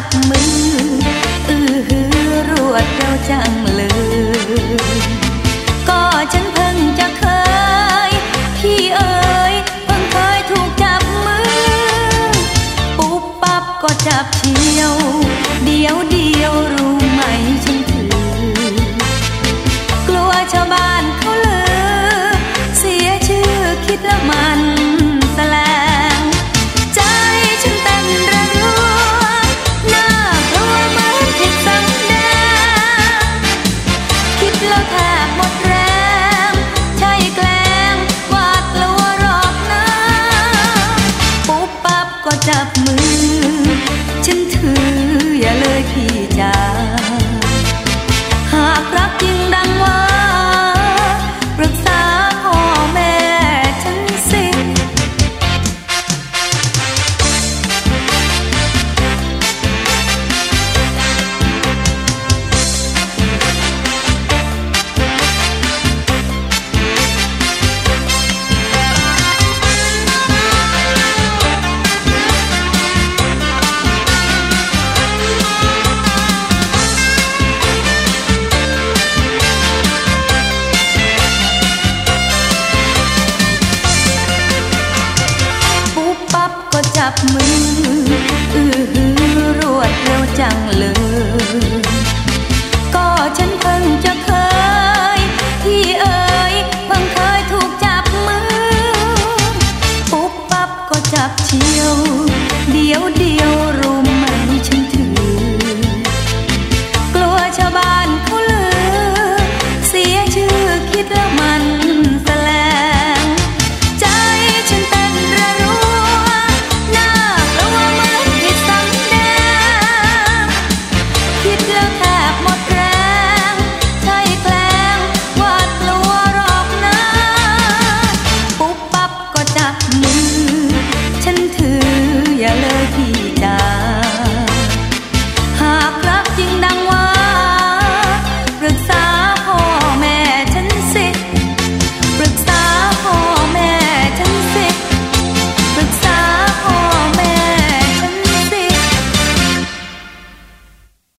จับมือเอือฮือรวดเร็วจังเลย sập mưa บมือ อือหือรวดเร็วจังเลย